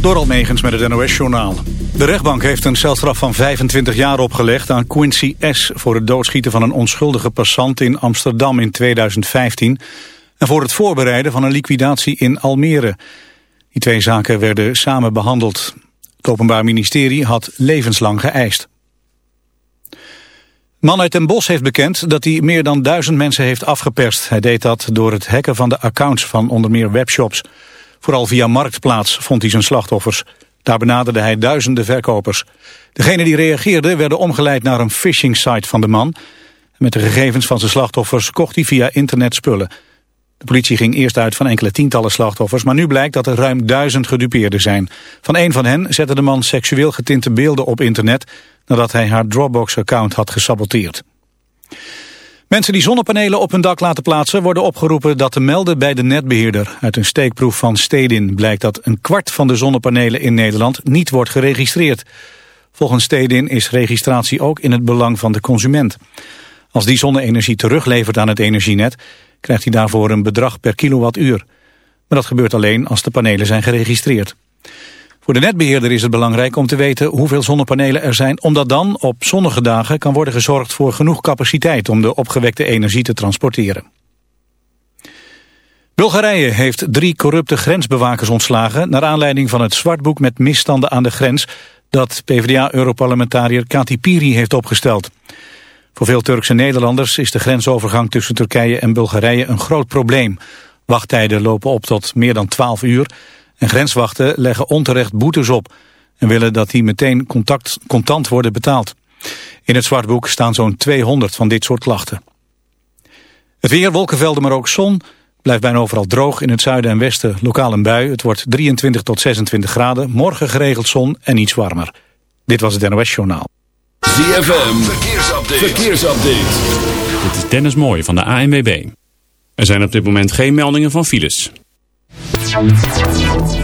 Door Almegens met het NOS-journaal. De rechtbank heeft een celstraf van 25 jaar opgelegd aan Quincy S. voor het doodschieten van een onschuldige passant in Amsterdam in 2015... en voor het voorbereiden van een liquidatie in Almere. Die twee zaken werden samen behandeld. Het Openbaar Ministerie had levenslang geëist. Man uit Den Bosch heeft bekend dat hij meer dan duizend mensen heeft afgeperst. Hij deed dat door het hacken van de accounts van onder meer webshops. Vooral via Marktplaats vond hij zijn slachtoffers. Daar benaderde hij duizenden verkopers. Degenen die reageerden werden omgeleid naar een phishing site van de man. Met de gegevens van zijn slachtoffers kocht hij via internet spullen. De politie ging eerst uit van enkele tientallen slachtoffers... maar nu blijkt dat er ruim duizend gedupeerden zijn. Van een van hen zette de man seksueel getinte beelden op internet... nadat hij haar Dropbox-account had gesaboteerd. Mensen die zonnepanelen op hun dak laten plaatsen... worden opgeroepen dat te melden bij de netbeheerder. Uit een steekproef van Stedin blijkt dat een kwart van de zonnepanelen in Nederland... niet wordt geregistreerd. Volgens Stedin is registratie ook in het belang van de consument. Als die zonne-energie teruglevert aan het energienet... krijgt hij daarvoor een bedrag per kilowattuur. Maar dat gebeurt alleen als de panelen zijn geregistreerd. Voor de netbeheerder is het belangrijk om te weten hoeveel zonnepanelen er zijn... omdat dan op zonnige dagen kan worden gezorgd voor genoeg capaciteit... om de opgewekte energie te transporteren. Bulgarije heeft drie corrupte grensbewakers ontslagen... naar aanleiding van het zwartboek met misstanden aan de grens... dat PvdA-europarlementariër Kati Piri heeft opgesteld. Voor veel Turkse Nederlanders is de grensovergang tussen Turkije en Bulgarije een groot probleem. Wachttijden lopen op tot meer dan 12 uur... En grenswachten leggen onterecht boetes op en willen dat die meteen contact, contant worden betaald. In het zwartboek staan zo'n 200 van dit soort klachten. Het weer, wolkenvelden, maar ook zon. Blijft bijna overal droog. In het zuiden en westen lokaal een bui. Het wordt 23 tot 26 graden. Morgen geregeld zon en iets warmer. Dit was het NOS Journaal. ZFM, verkeersupdate. verkeersupdate. Dit is Dennis Mooij van de ANWB. Er zijn op dit moment geen meldingen van files. Thank you.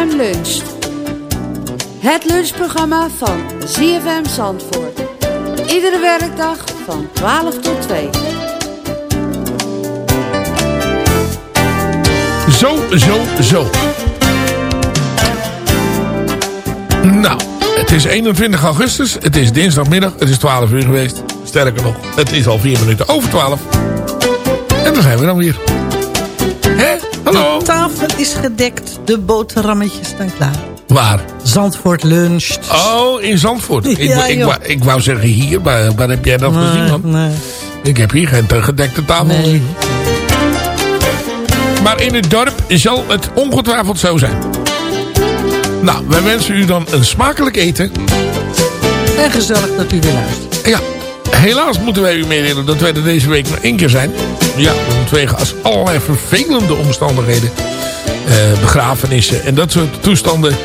ZFM. Het lunchprogramma van ZFM Zandvoort. Iedere werkdag van 12 tot 2. Zo, zo, zo. Nou, het is 21 augustus. Het is dinsdagmiddag. Het is 12 uur geweest. Sterker nog, het is al 4 minuten over 12. En dan zijn we dan weer. Hallo? De tafel is gedekt. De boterhammetjes staan klaar. Waar? Zandvoort luncht. Oh, in Zandvoort. Ik, Ja, ik, wou- ik wou zeggen hier, maar waar heb jij dat gezien dan? nee. Ik heb hier geen gedekte tafel Nee. gezien. Maar in het dorp zal het ongetwijfeld zo zijn. Nou, wij wensen u dan een smakelijk eten. En gezellig dat u weer luistert. Ja, helaas moeten wij u meedelen dat wij er deze week maar één keer zijn. Ja, vanwege als allerlei vervelende omstandigheden. Uh, begrafenissen en dat soort toestanden. Uh,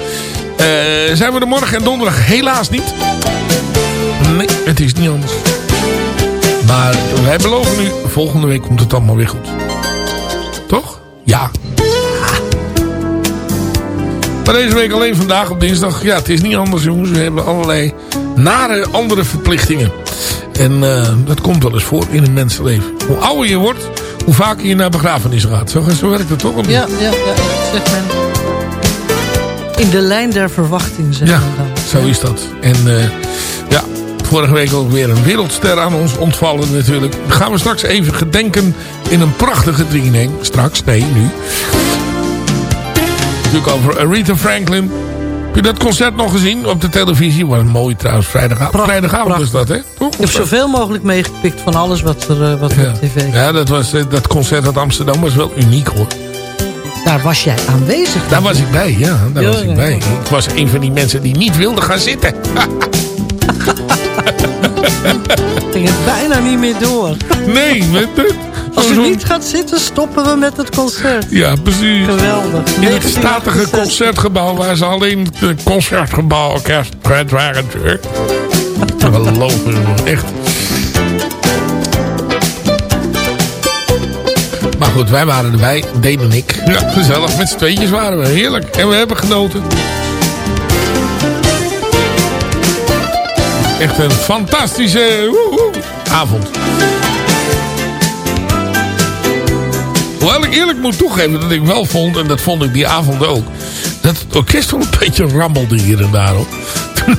zijn we er morgen en donderdag helaas niet. Nee, het is niet anders. Maar wij beloven u, volgende week komt het allemaal weer goed. Toch? Ja. Maar deze week alleen vandaag op dinsdag. Ja, het is niet anders jongens. We hebben allerlei nare andere verplichtingen. En uh, dat komt wel eens voor in een mensenleven. Hoe ouder je wordt, hoe vaker je naar begrafenissen gaat. Zo, zo werkt het toch? Ja, ja, ja, zegt men. In de lijn der verwachting, zeg ja, dan. zo is dat. En uh, ja, vorige week ook weer een wereldster aan ons ontvallen natuurlijk. Dan gaan we straks even gedenken in een prachtige 3 Straks, nee, nu. Natuurlijk over Aretha Franklin. Heb je dat concert nog gezien op de televisie? Wat mooi trouwens, vrijdagavond. vrijdagavond is dat, hè? Toch? Ik heb zoveel mogelijk meegepikt van alles wat er, uh, wat ja. op tv Ja, dat, was, uh, dat concert uit Amsterdam was wel uniek, hoor. Daar was jij aanwezig. Daar was ik bij, ja. Daar ja, was ik bij. Ik was een van die mensen die niet wilde gaan zitten. ging het bijna niet meer door. Nee, met het... Als u niet gaat zitten, stoppen we met het concert. Ja, precies. Geweldig. In het statige concertgebouw waar ze alleen het concertgebouworkest kwijt waren natuurlijk. Geloven, echt. Maar goed, wij waren erbij, deden en ik. Ja, gezellig. Met z'n tweetjes waren we. Heerlijk. En we hebben genoten. Echt een fantastische woehoe, avond. Hoewel ik eerlijk moet toegeven dat ik wel vond, en dat vond ik die avond ook, dat het orkest wel een beetje rammelde hier en daar. Hoor.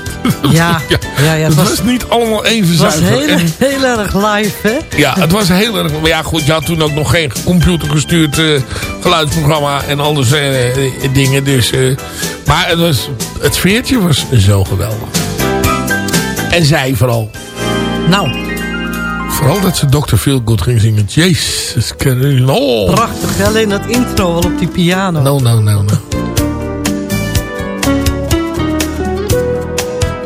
Ja, ja, ja, het, was, was, niet allemaal even zuiver. Het was heel, en, heel erg live, hè? Ja, het was heel erg... Maar ja, goed, je had toen ook nog geen computergestuurd uh, geluidsprogramma en alles uh, dingen. Dus, uh, maar het, was, het sfeertje was zo geweldig. En zij vooral. Nou. Vooral dat ze Dr. Feelgood ging zingen. Jezus, oh. Prachtig, alleen dat intro al op die piano. No, no, no, no.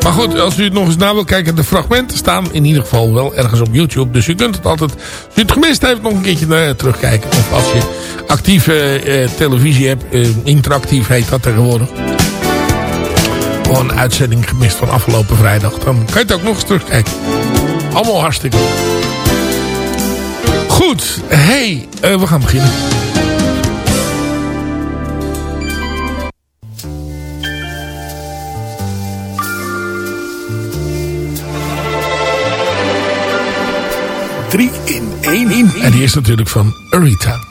Maar goed, als u het nog eens na wil kijken, de fragmenten staan in ieder geval wel ergens op YouTube. Dus u kunt het altijd, als u het gemist heeft, nog een keertje naar terugkijken. Of als je actieve eh, televisie hebt, eh, interactief heet dat tegenwoordig. Gewoon een uitzending gemist van afgelopen vrijdag. Dan kan je het ook nog eens terugkijken. Allemaal hartstikke goed. Hey, uh, we gaan beginnen. Drie in één in. En die is natuurlijk van Arita.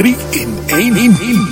3 in 1.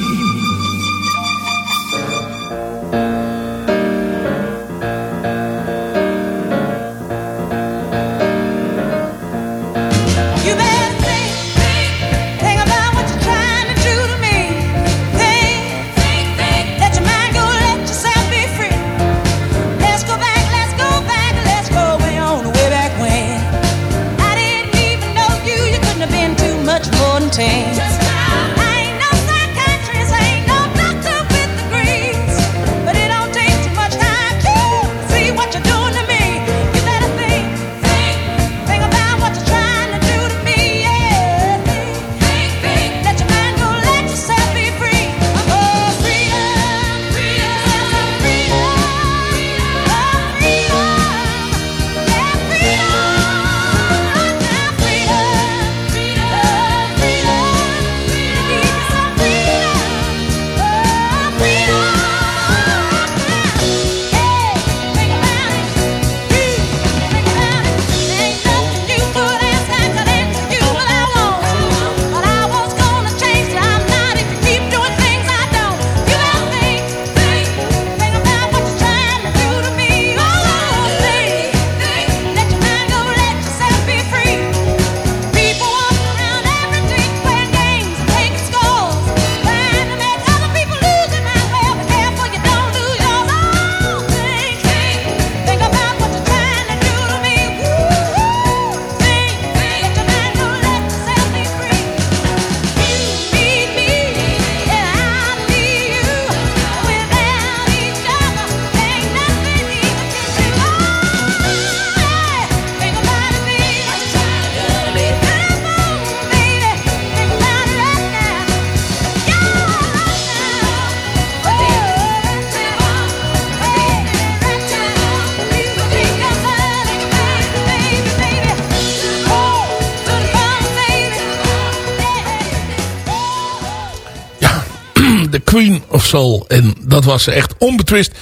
Of. En dat was echt onbetwist.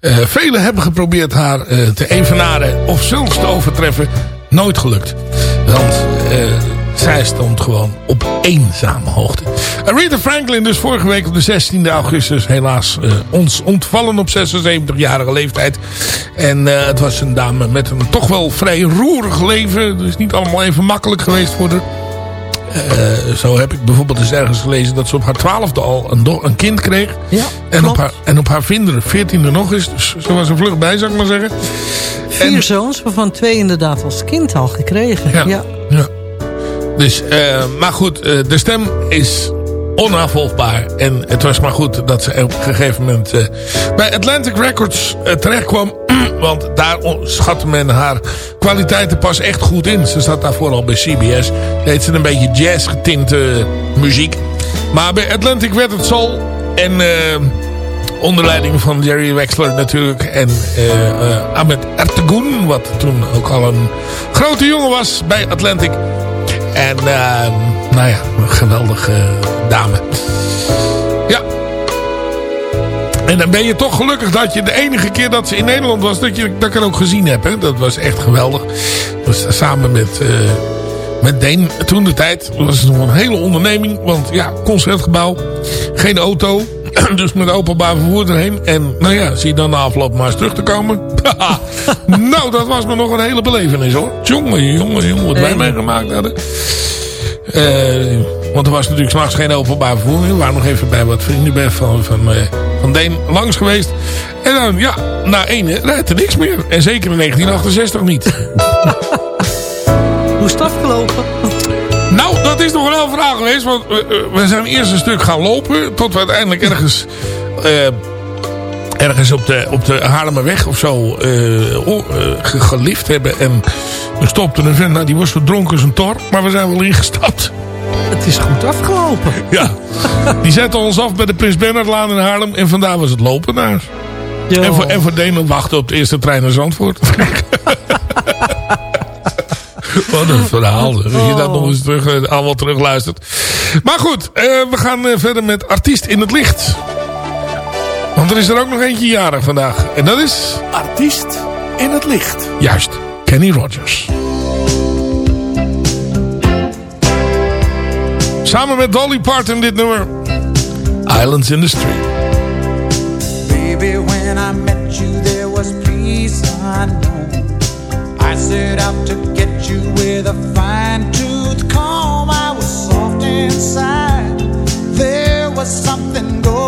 Uh, velen hebben geprobeerd haar uh, te evenaren of zelfs te overtreffen. Nooit gelukt. Want uh, zij stond gewoon op eenzame hoogte. Aretha Franklin dus vorige week op de 16e augustus helaas ons ontvallen op 76-jarige leeftijd. En het was een dame met een toch wel vrij roerig leven. Dus niet allemaal even makkelijk geweest voor haar. Uh, zo heb ik bijvoorbeeld eens ergens gelezen dat ze op haar twaalfde al een, een kind kreeg. Ja, en, op haar, en op haar veertiende nog eens. Dus ze was er vlug bij, zou ik maar zeggen. Vier en, zoons, waarvan twee inderdaad als kind al gekregen. Ja, ja. ja. Dus, uh, maar goed, uh, de stem is onafvolgbaar. En het was maar goed dat ze op een gegeven moment bij Atlantic Records terecht kwam. Want daar schatte men haar kwaliteiten pas echt goed in. Ze zat daar vooral bij CBS. Deed ze een beetje jazz getinte muziek. Maar bij Atlantic werd het soul. En uh, onder leiding van Jerry Wexler natuurlijk. En uh, uh, Ahmed Ertegun. Wat toen ook al een grote jongen was bij Atlantic. En nou ja, een geweldige dame. En dan ben je toch gelukkig dat je de enige keer dat ze in Nederland was... dat, je, dat ik het ook gezien heb. Hè? Dat was echt geweldig. Dus samen met, uh, met Deen toen de tijd. was het nog een hele onderneming. Want ja, concertgebouw. Geen auto. dus met openbaar vervoer erheen. En nou ja, zie je dan de afloop maar eens terug te komen. nou, dat was me nog een hele belevenis hoor. Jongen, jongen, jongen. Wat wij meegemaakt hadden. Uh, want er was natuurlijk s'nachts geen openbaar vervoer. We waren nog even bij wat vrienden van, van, uh, van Deen langs geweest. En dan, ja, na één rijdt er niks meer. En zeker in 1968 niet. Hoe is het afgelopen? Nou, dat is nog wel een vraag geweest. Want we, we, zijn eerst een stuk gaan lopen. Tot we uiteindelijk ergens... Uh, ergens op de, op de Haarlemmerweg of zo uh, uh, gelift hebben. En we stopten een vent. Nou, die was verdronken als een tor. Maar we zijn wel ingestapt. Het is goed afgelopen. Ja, die zetten ons af bij de Prins Bernhardlaan in Haarlem. En vandaar was het lopen naar. En voor, en voor wachten op de eerste trein naar Zandvoort. Wat een verhaal. Dat je dat nog eens terug, eh, allemaal terug luistert. Maar goed, uh, we gaan uh, verder met Artiest in het Licht. Want er is er ook nog eentje jarig vandaag. En dat is... Artiest in het Licht. Juist, Kenny Rogers. Samen met Dolly Parton dit nummer. Islands in the Street. Baby, when I met you there was peace unknown. I set out to get you with a fine tooth comb. I was soft inside. There was something going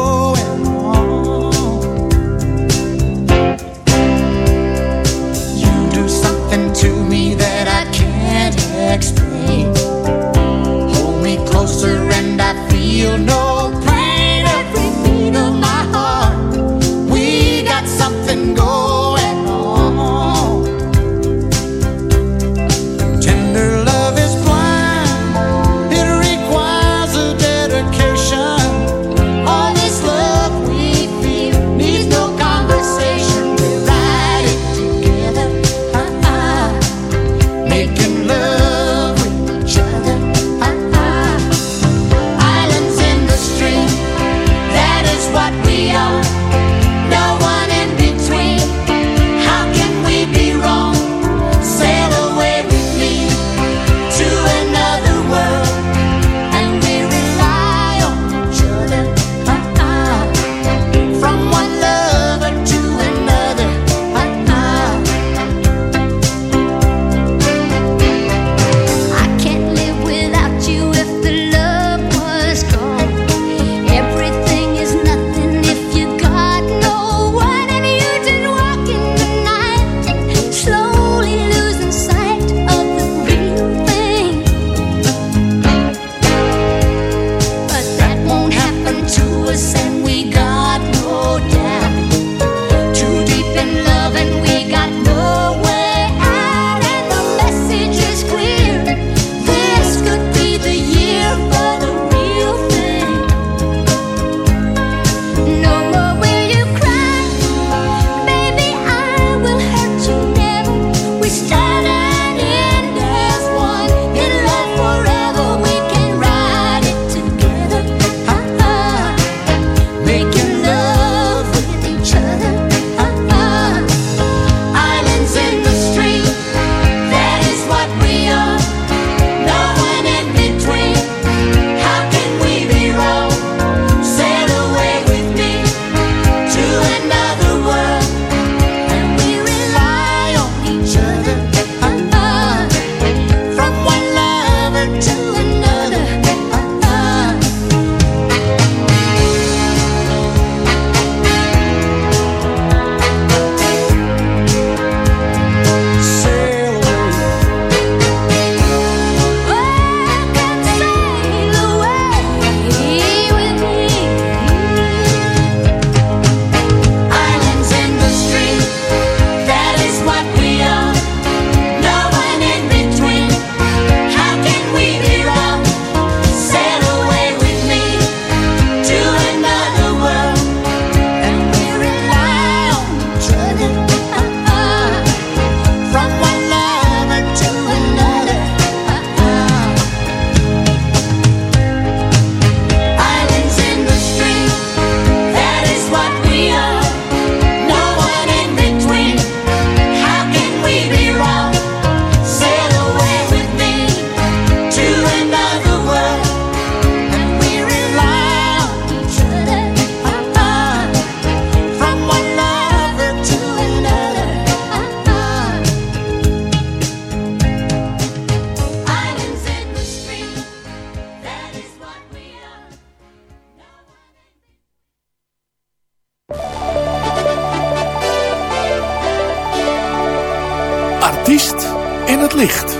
In het licht.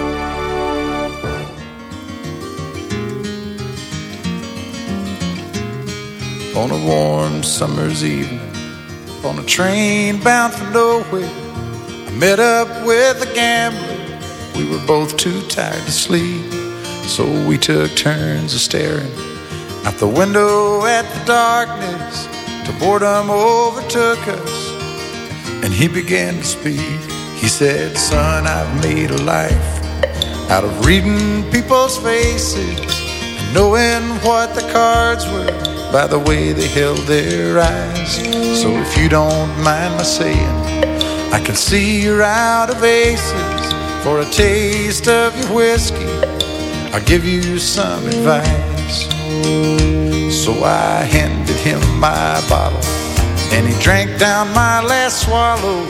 On a warm summer's evening, on a train bound for nowhere, I met up with a gambler. We were both too tired to sleep, so we took turns of staring out the window at the darkness till boredom overtook us. And he began to speak. Said, Son, I've made a life out of reading people's faces and knowing what the cards were by the way they held their eyes. So if you don't mind my saying, I can see you're out of aces. For a taste of your whiskey, I'll give you some advice. So I handed him my bottle, and he drank down my last swallow.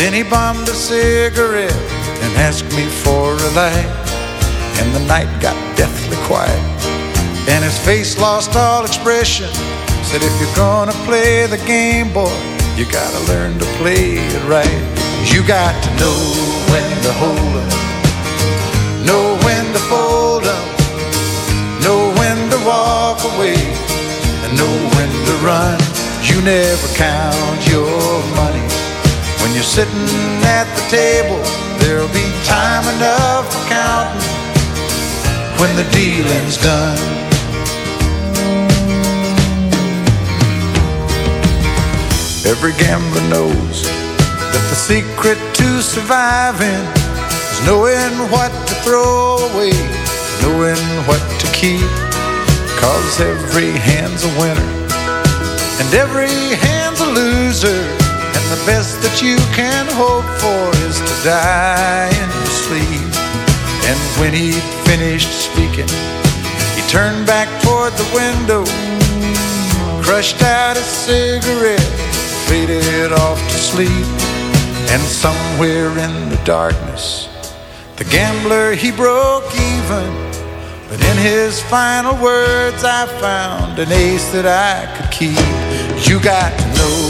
Then he bummed a cigarette and asked me for a light. And the night got deathly quiet and his face lost all expression. Said, if you're gonna play the game, boy, you gotta learn to play it right. You got to know when to hold up, know when to fold up, know when to walk away, and know when to run. You never count your money when you're sitting at the table. There'll be time enough for counting when the dealing's done. Every gambler knows that the secret to surviving is knowing what to throw away, knowing what to keep. Cause every hand's a winner and every hand's a loser. The best that you can hope for is to die in your sleep. And when he'd finished speaking, he turned back toward the window, crushed out a cigarette faded off to sleep. And somewhere in the darkness, the gambler he broke even. But in his final words, I found an ace that I could keep. You got to know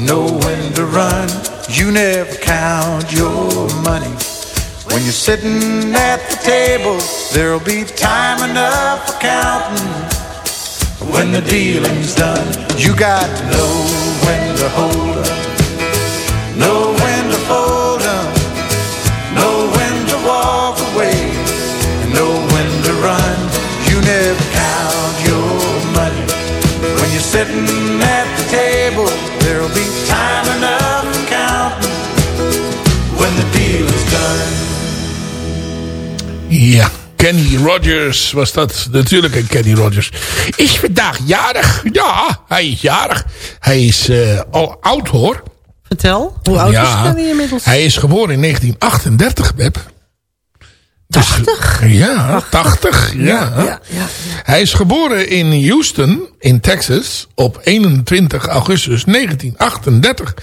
and know when to run. You never count your money. When you're sitting at the table, there'll be time enough for counting when the dealing's done. You got to know when to hold up, know Ja, Kenny Rogers was dat. Natuurlijk een Kenny Rogers. Is vandaag jarig. Ja, hij is jarig. Hij is eh, al oud hoor. Vertel, hoe oud is Kenny inmiddels? Hij is geboren in 1938, Beb. Dus, 80? ja, 80. Ja. ja, ja, ja. Hij is geboren in Houston, in Texas, op 21 augustus 1938.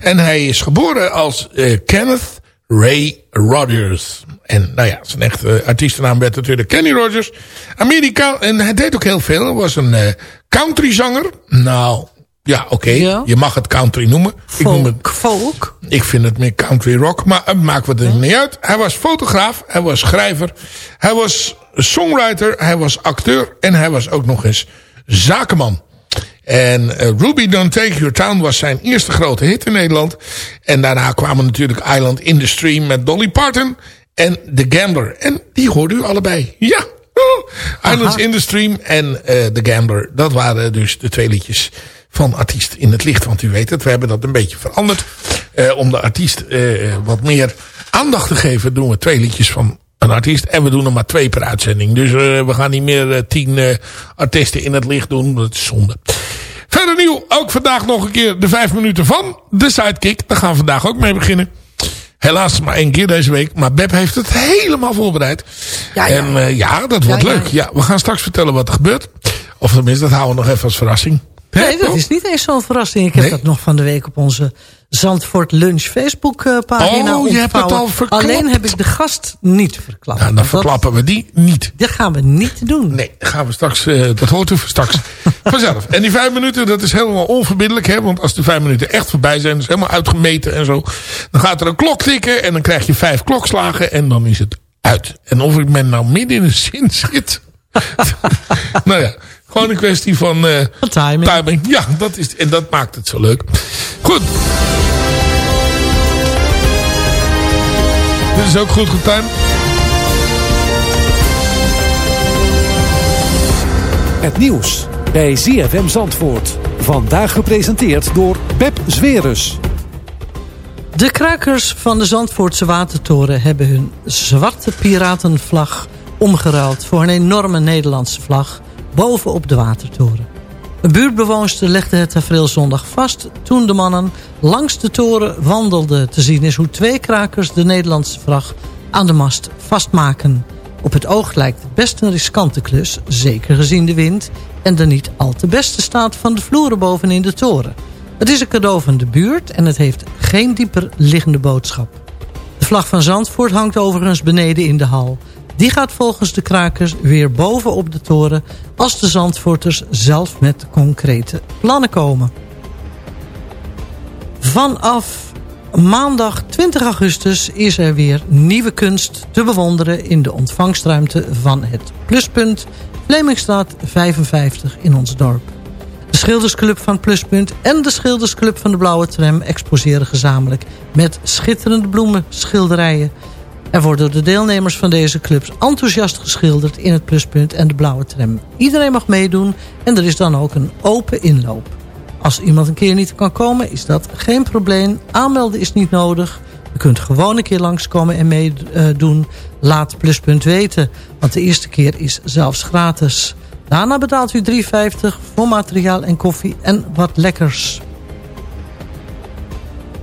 En hij is geboren als eh, Kenneth Ray Rogers. En nou ja, zijn echte artiestennaam werd natuurlijk Kenny Rogers. Amerika, en hij deed ook heel veel. Hij was een eh, countryzanger. Nou, ja, oké. Ja. Je mag het country noemen. Ik noem het Folk, folk. ik vind het meer country rock, maar het maakt wat er niet uit. Hij was fotograaf, hij was schrijver, hij was songwriter, hij was acteur en hij was ook nog eens zakenman. En eh, Ruby Don't Take Your Town was zijn eerste grote hit in Nederland. En daarna kwamen natuurlijk Island in the Stream met Dolly Parton en The Gambler. En die hoorde u allebei. Ja, oh, Islands in the Stream en eh, The Gambler. Dat waren dus de twee liedjes van Artiest in het Licht. Want u weet het, we hebben dat een beetje veranderd. Eh, om de artiest eh, wat meer aandacht te geven doen we twee liedjes van een artiest. En we doen er maar twee per uitzending. Dus we gaan niet meer tien artiesten in het licht doen. Dat is zonde. Verder nieuw, ook vandaag nog een keer de vijf minuten van de Sidekick. Daar gaan we vandaag ook mee beginnen. Helaas maar één keer deze week. Maar Beb heeft het helemaal voorbereid. Ja, ja. En uh, ja, dat wordt Ja, leuk. Ja, we gaan straks vertellen wat er gebeurt. Of tenminste, dat houden we nog even als verrassing. Nee, dat toch? is niet eens zo'n verrassing. Ik heb Nee? dat nog van de week op onze Zandvoort Lunch Facebook eh, pagina Oh, je hebt het al verklapt. Alleen heb ik de gast niet verklapt. Nou, dan Dat- verklappen we die niet. Dat gaan we niet doen. Nee, dat gaan we straks, eh, dat hoort u straks vanzelf. En die vijf minuten, dat is helemaal onverbiddelijk. Hè? Want als de vijf minuten echt voorbij zijn, dus helemaal uitgemeten en zo. Dan gaat er een klok tikken en dan krijg je vijf klokslagen en dan is het uit. En of ik men nou midden in de zin zit. nou ja, gewoon een kwestie van eh, timing. timing. Ja, dat is, en dat maakt het zo leuk. Goed. Dit is ook goed getimed. Het nieuws bij ZFM Zandvoort. Vandaag gepresenteerd door Pep Zwerus. De krakers van de Zandvoortse Watertoren hebben hun zwarte piratenvlag omgeruild voor een enorme Nederlandse vlag bovenop de Watertoren. Een buurtbewoonster legde het tafereel zondag vast toen de mannen langs de toren wandelden. Te zien is hoe twee krakers de Nederlandse vlag aan de mast vastmaken. Op het oog lijkt het best een riskante klus, zeker gezien de wind... en de niet al te beste staat van de vloeren bovenin de toren. Het is een cadeau van de buurt en het heeft geen dieper liggende boodschap. De vlag van Zandvoort hangt overigens beneden in de hal. Die gaat volgens de krakers weer boven op de toren... als de Zandvoorters zelf met concrete plannen komen. Vanaf maandag 20 augustus is er weer nieuwe kunst te bewonderen... in de ontvangstruimte van het Pluspunt, Vlemingstraat 55 in ons dorp. De Schildersclub van Pluspunt en de Schildersclub van de Blauwe Tram exposeren gezamenlijk met schitterende bloemenschilderijen. Er door de deelnemers van deze clubs enthousiast geschilderd in het Pluspunt en de Blauwe Tram. Iedereen mag meedoen en er is dan ook een open inloop. Als iemand een keer niet kan komen is dat geen probleem. Aanmelden is niet nodig. U kunt gewoon een keer langskomen en meedoen. Laat Pluspunt weten, want de eerste keer is zelfs gratis. Daarna betaalt u 3,50 voor materiaal en koffie en wat lekkers.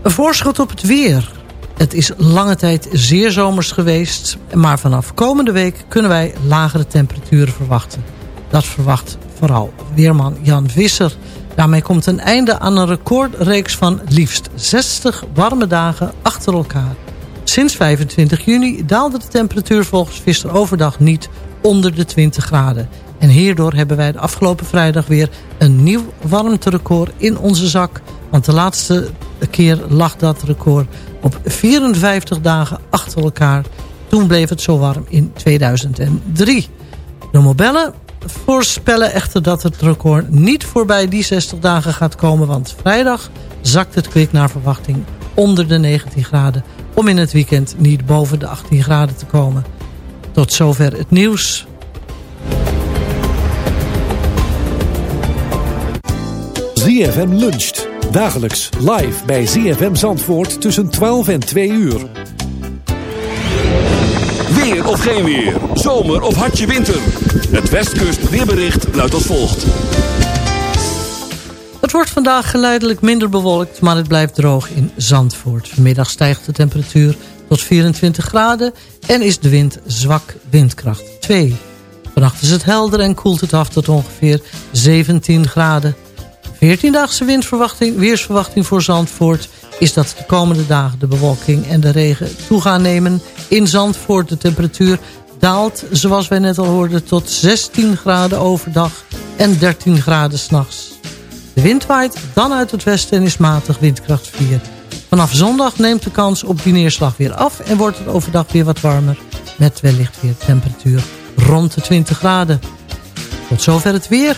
Een voorschot op het weer. Het is lange tijd zeer zomers geweest, maar vanaf komende week kunnen wij lagere temperaturen verwachten. Dat verwacht vooral weerman Jan Visser. Daarmee komt een einde aan een recordreeks van liefst 60 warme dagen achter elkaar. Sinds 25 juni daalde de temperatuur volgens Visser overdag niet onder de 20 graden. En hierdoor hebben wij de afgelopen vrijdag weer een nieuw warmterecord in onze zak. Want de laatste keer lag dat record op 54 dagen achter elkaar. Toen bleef het zo warm in 2003. De modellen voorspellen echter dat het record niet voorbij die 60 dagen gaat komen. Want vrijdag zakt het kwik naar verwachting onder de 19 graden. Om in het weekend niet boven de 18 graden te komen. Tot zover het nieuws. ZFM luncht. Dagelijks live bij ZFM Zandvoort tussen 12 en 2 uur. Weer of geen weer. Zomer of hartje winter. Het Westkust weerbericht luidt als volgt. Het wordt vandaag geleidelijk minder bewolkt, maar het blijft droog in Zandvoort. Vanmiddag stijgt de temperatuur tot 24 graden en is de wind zwak windkracht 2. Vannacht is het helder en koelt het af tot ongeveer 17 graden. 14-daagse windverwachting, weersverwachting voor Zandvoort is dat de komende dagen de bewolking en de regen toe gaan nemen. In Zandvoort de temperatuur daalt, zoals wij net al hoorden, tot 16 graden overdag en 13 graden s'nachts. De wind waait dan uit het westen en is matig windkracht 4. Vanaf zondag neemt de kans op die neerslag weer af en wordt het overdag weer wat warmer. Met wellicht weer temperatuur rond de 20 graden. Tot zover het weer.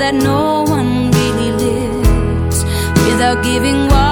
That no one really lives without giving what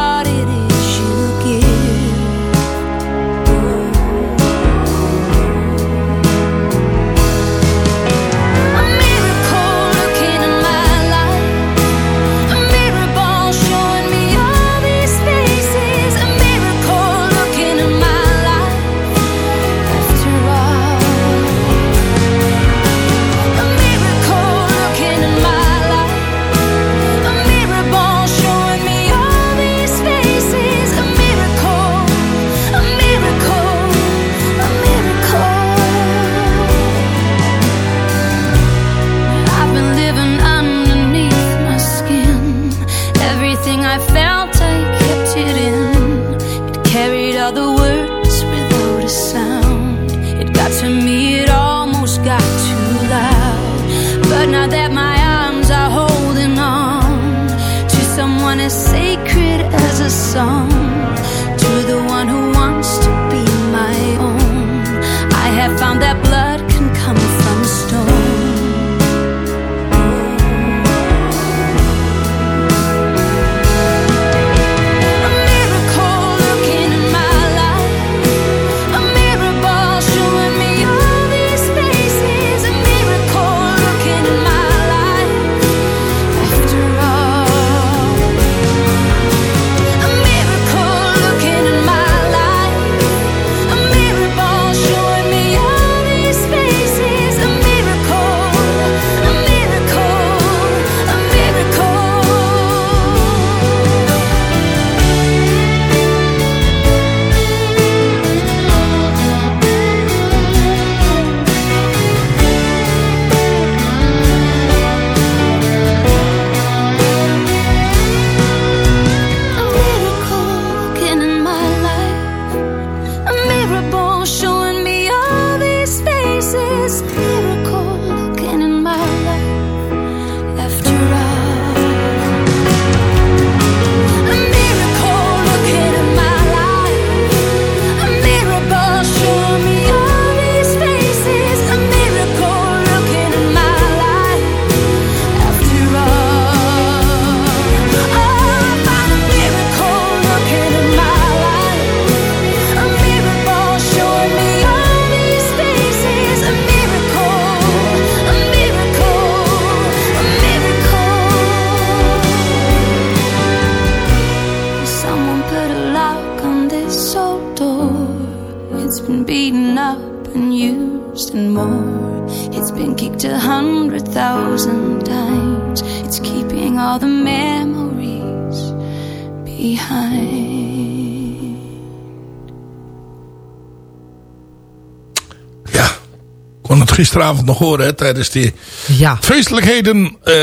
gisteravond nog horen hè, tijdens die Ja. feestelijkheden eh,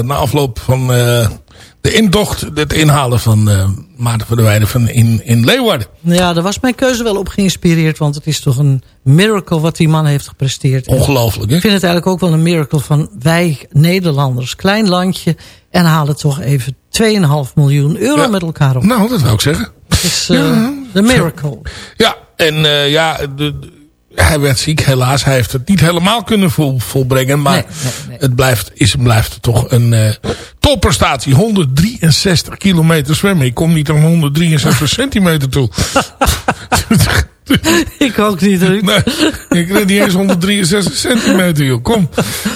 na afloop van eh, de intocht, het inhalen van eh Maarten van der Weijden van in, in Leeuwarden. Ja, daar was mijn keuze wel op geïnspireerd. Want het is toch een miracle wat die man heeft gepresteerd. Ongelooflijk hè? Ik vind het eigenlijk ook wel een miracle van wij Nederlanders. Klein landje. En halen toch even 2,5 miljoen euro Ja. met elkaar op. Nou, dat wou ik zeggen. Dat is de miracle. Ja, en ja, de- hij werd ziek helaas. Hij heeft het niet helemaal kunnen vol, volbrengen. Maar Nee, nee, nee. het blijft, is, blijft toch een eh topprestatie. 163 kilometer zwemmen. Ik kom niet aan 163 centimeter toe. ik ook niet, Ruud. Nee, ik red niet eens 163 centimeter, joh. Kom.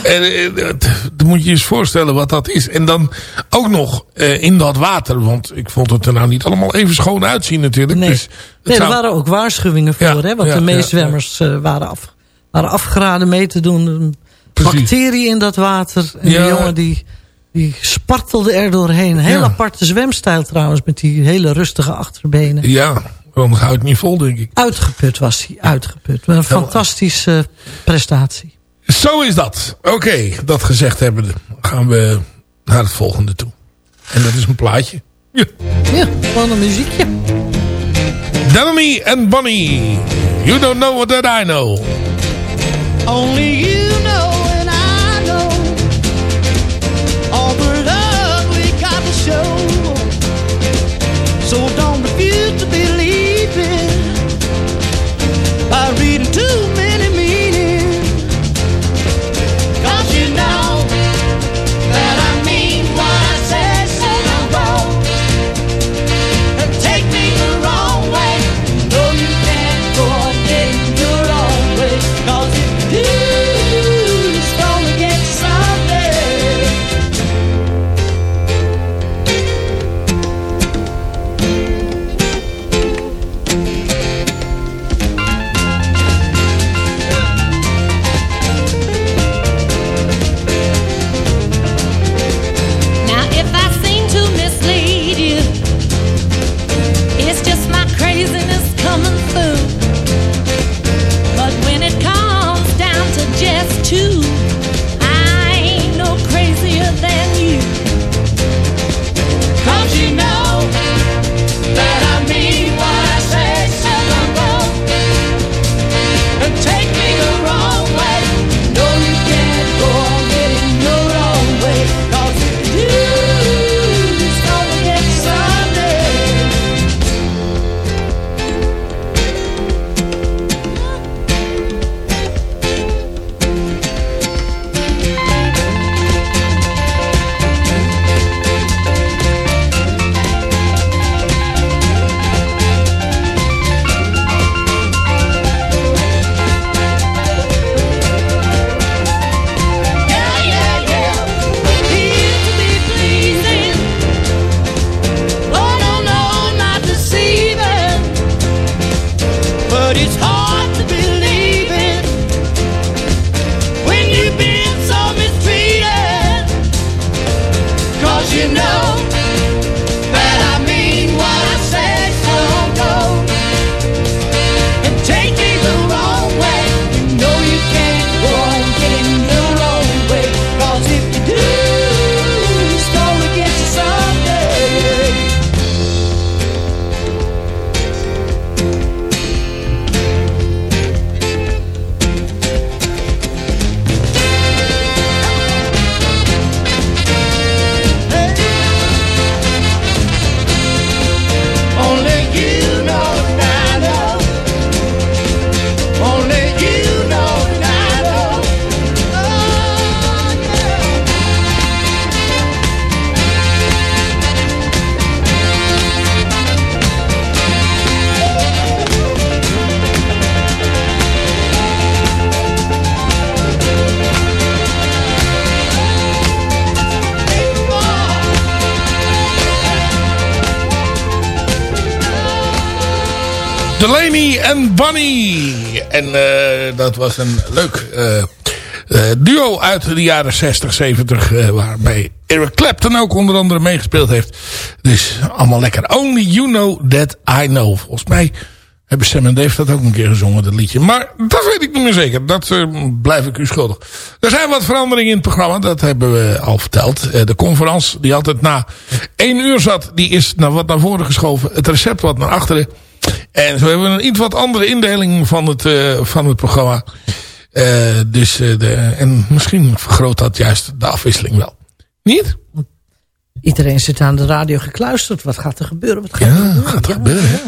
En, eh, dan moet je je eens voorstellen wat dat is. En dan ook nog eh, in dat water. Want ik vond het er nou niet allemaal even schoon uitzien natuurlijk. Nee, Dus nee er zou- waren ook waarschuwingen voor. Ja, hè, want ja, de meezwemmers eh, waren, af, waren afgeraden mee te doen. Bacterie in dat water. En die jongen die, die spartelde er doorheen. Een heel aparte zwemstijl trouwens. Met die hele rustige achterbenen. Ja, dan hou ik niet vol, denk ik. Uitgeput was hij, uitgeput. Een fantastische prestatie. Zo is dat. Oké, dat gezegd hebben, gaan we naar het volgende toe. En dat is een plaatje. Ja. Ja, gewoon een muziekje. Danny and Bonnie. You don't know what that I know. Only you Delaney en Bunny. En eh, dat was een leuk eh, eh, duo uit de jaren 60, 70. eh, waarbij Eric Clapton ook onder andere meegespeeld heeft. Dus allemaal lekker. Only you know that I know. Volgens mij hebben Sam en Dave dat ook een keer gezongen, dat liedje. Maar dat weet ik niet meer zeker. Dat blijf ik u schuldig. Er zijn wat veranderingen in het programma. Dat hebben we al verteld. De conferentie die altijd na één uur zat. Die is naar wat naar voren geschoven. Het recept wat naar achteren. En zo hebben we een iets wat andere indeling van het, eh, van het programma. Eh, dus, eh, de, en misschien vergroot dat juist de afwisseling wel. Niet? Iedereen zit aan de radio gekluisterd. Wat gaat er gebeuren? Wat gaat er Ja, gebeuren? gaat er Ja. gebeuren, hè?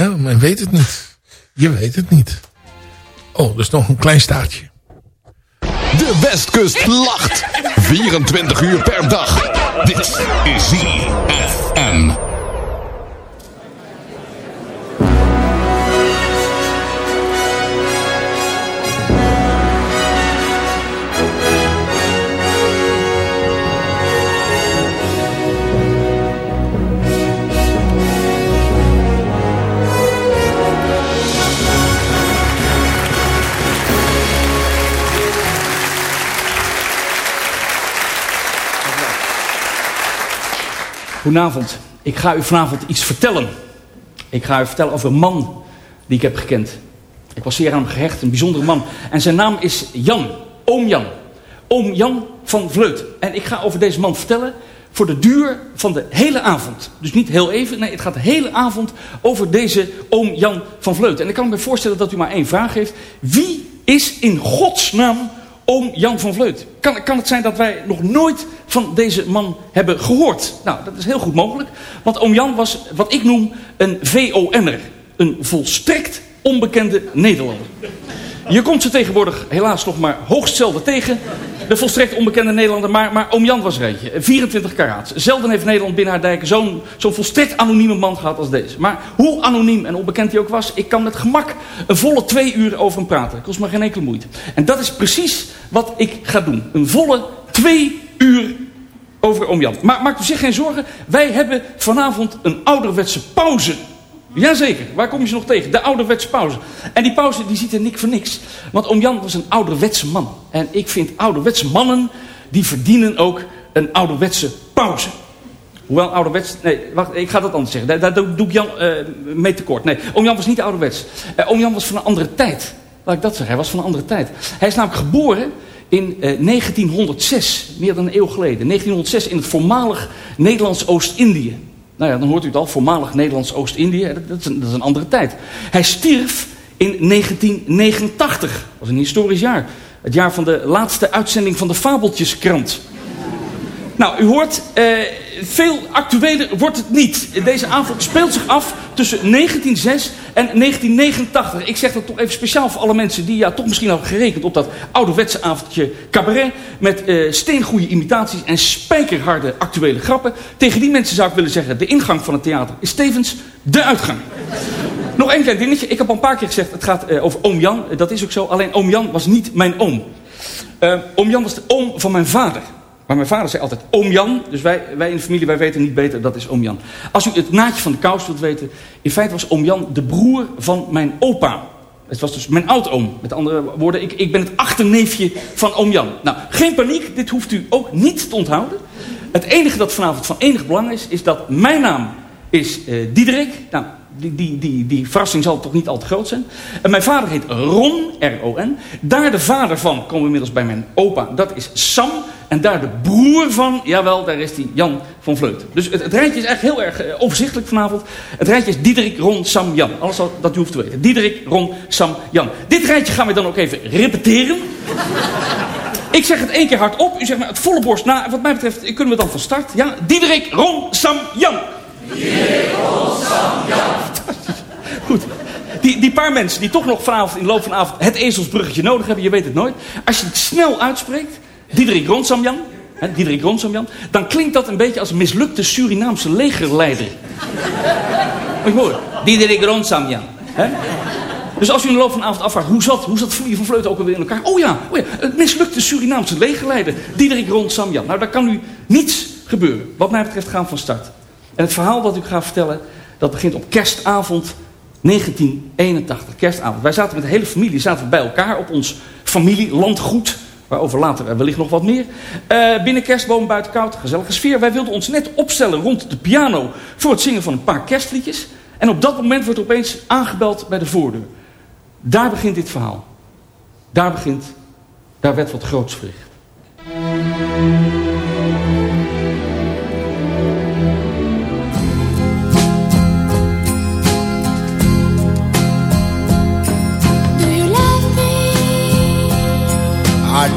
Ja, men weet het niet. Je weet het niet. Oh, dus nog een klein staartje. De Westkust lacht. 24 uur per dag. Dit is ZFM. Goedenavond. Ik ga u vanavond iets vertellen. Ik ga u vertellen over een man die ik heb gekend. Ik was zeer aan hem gehecht, een bijzondere man. En zijn naam is Jan, oom Jan. Oom Jan van Vleut. En ik ga over deze man vertellen voor de duur van de hele avond. Dus niet heel even, nee, het gaat de hele avond over deze oom Jan van Vleut. En ik kan me voorstellen dat u maar één vraag heeft. Wie is in godsnaam oom Jan van Vleut? Kan, kan het zijn dat wij nog nooit van deze man hebben gehoord? Nou, dat is heel goed mogelijk. Want oom Jan was wat ik noem een VON'er. Een volstrekt onbekende Nederlander. Je komt ze tegenwoordig helaas nog maar hoogst zelden tegen. De volstrekt onbekende Nederlander, maar, maar oom Jan was er eentje. 24 karaat. Zelden heeft Nederland binnen haar dijken zo'n zo'n volstrekt anonieme man gehad als deze. Maar hoe anoniem en onbekend hij ook was, ik kan met gemak een volle twee uur over hem praten. Dat kost me geen enkele moeite. En dat is precies wat ik ga doen. Een volle twee uur over oom Jan. Maar maak u zich geen zorgen, wij hebben vanavond een ouderwetse pauze. Jazeker, waar kom je ze nog tegen? De ouderwetse pauze. En die pauze die ziet er niks voor niks. Want oom Jan was een ouderwetse man. En ik vind ouderwetse mannen, die verdienen ook een ouderwetse pauze. Hoewel ouderwets... Nee, wacht, ik ga dat anders zeggen. Daar, daar doe ik Jan uh, mee tekort. Nee, oom Jan was niet ouderwets. Uh, oom Jan was van een andere tijd. Laat ik dat zeggen, hij was van een andere tijd. Hij is namelijk geboren in uh, 1906, meer dan een eeuw geleden. 1906 in het voormalig Nederlands Oost-Indië. Nou ja, dan hoort u het al, voormalig Nederlands Oost-Indië, dat, dat, is een, dat is een andere tijd. Hij stierf in 1989, dat was een historisch jaar. Het jaar van de laatste uitzending van de Fabeltjeskrant. Nou, u hoort, uh, veel actueler wordt het niet. Deze avond speelt zich af tussen 1906 en 1989. Ik zeg dat toch even speciaal voor alle mensen die ja, toch misschien al gerekend op dat ouderwetse avondje cabaret. Met uh, steengoede imitaties en spijkerharde actuele grappen. Tegen die mensen zou ik willen zeggen, de ingang van het theater is tevens de uitgang. Nog één klein dingetje. Ik heb al een paar keer gezegd, het gaat uh, over oom Jan. Dat is ook zo. Alleen oom Jan was niet mijn oom. Uh, oom Jan was de oom van mijn vader. Maar mijn vader zei altijd oom Jan. Dus wij, wij in de familie, wij weten niet beter, dat is oom Jan. Als u het naadje van de kous wilt weten. In feite was oom Jan de broer van mijn opa. Het was dus mijn oudoom. Met andere woorden, ik, ik ben het achterneefje van oom Jan. Nou, geen paniek. Dit hoeft u ook niet te onthouden. Het enige dat vanavond van enig belang is, is dat mijn naam is uh, Diederik. Nou, die, die, die, die verrassing zal toch niet al te groot zijn. En mijn vader heet Ron, R-O-N. Daar de vader van, komen we inmiddels bij mijn opa, dat is Sam. En daar de broer van, jawel, daar is die Jan van Vleut. Dus het, het rijtje is echt heel erg uh, overzichtelijk vanavond. Het rijtje is Diederik, Ron, Sam, Jan. Alles wat, dat u hoeft te weten. Diederik, Ron, Sam, Jan. Dit rijtje gaan we dan ook even repeteren. Ik zeg het één keer hardop. U zegt maar het volle borst na. Wat mij betreft kunnen we dan van start. Ja, Diederik, Ron, Sam, Jan. Diederik, Ron, Sam, Jan. Goed. Die, die paar mensen die toch nog vanavond in de loop van avond het ezelsbruggetje nodig hebben, je weet het nooit. Als je het snel uitspreekt, Diederik Ronsamjan, hè, Diederik Ronsamjan, dan klinkt dat een beetje als een mislukte Surinaamse legerleider. Moet je horen? Diederik Ronsamjan. Hè? Dus als u in de loop van de avond afvraagt, hoe zat, hoe zat familie van Vleuten ook alweer in elkaar? Oh ja, oh ja, het mislukte Surinaamse legerleider, Diederik Ronsamjan. Nou, daar kan u niets gebeuren. Wat mij betreft gaan we van start. En het verhaal dat ik ga vertellen, dat begint op kerstavond 1981, kerstavond. Wij zaten met de hele familie zaten bij elkaar op ons familielandgoed. Waarover later wellicht nog wat meer. Uh, binnen kerstboom, buiten koud, gezellige sfeer. Wij wilden ons net opstellen rond de piano voor het zingen van een paar kerstliedjes. En op dat moment wordt opeens aangebeld bij de voordeur. Daar begint dit verhaal. Daar begint, daar werd wat groots verricht.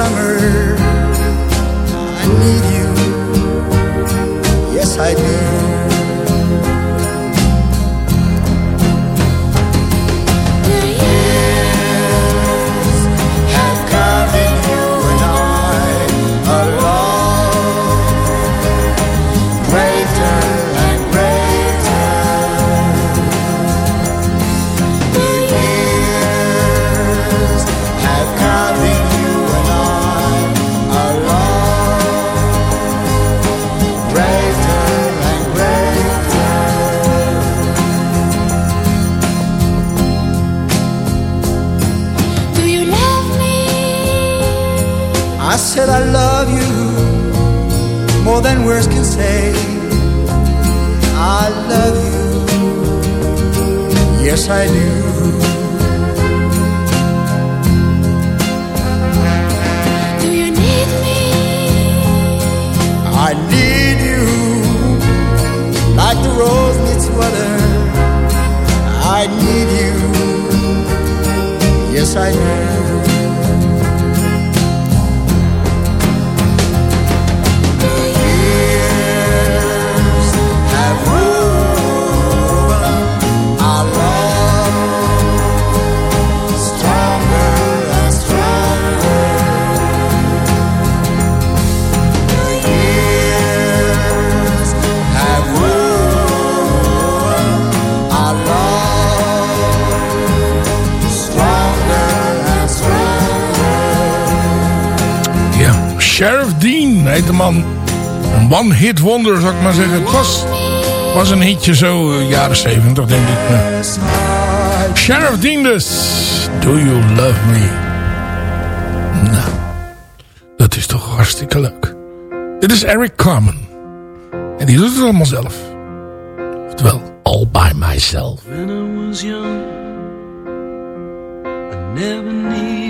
summer. I need you. Yes, I do. Hit wonder, zou ik maar zeggen. Het was, was een hitje zo, eh, jaren 70 denk ik. Sheriff Dindes, Do You Love Me? Nou, dat is toch hartstikke leuk. Dit is Eric Carmen. En die doet het allemaal zelf. Oftewel, all by myself. When I was young, I never needed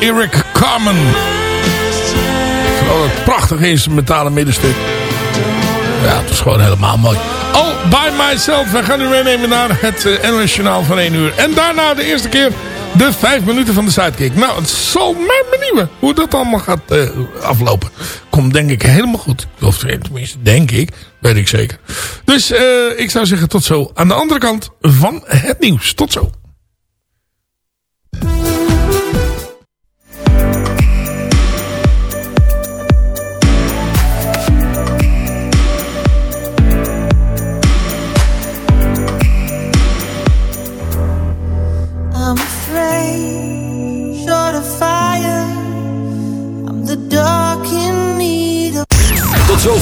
Eric Carmen. Vooral het prachtige instrumentale middenstuk. Ja, het is gewoon helemaal mooi. All by myself. We gaan u meenemen naar het uh, NOS van 1 uur. En daarna de eerste keer de 5 minuten van de sidekick. Nou, het zal mij benieuwen hoe dat allemaal gaat eh, aflopen. Komt denk ik helemaal goed. Of tenminste, denk ik. Weet ik zeker. Dus eh, ik zou zeggen tot zo aan de andere kant van het nieuws. Tot zo.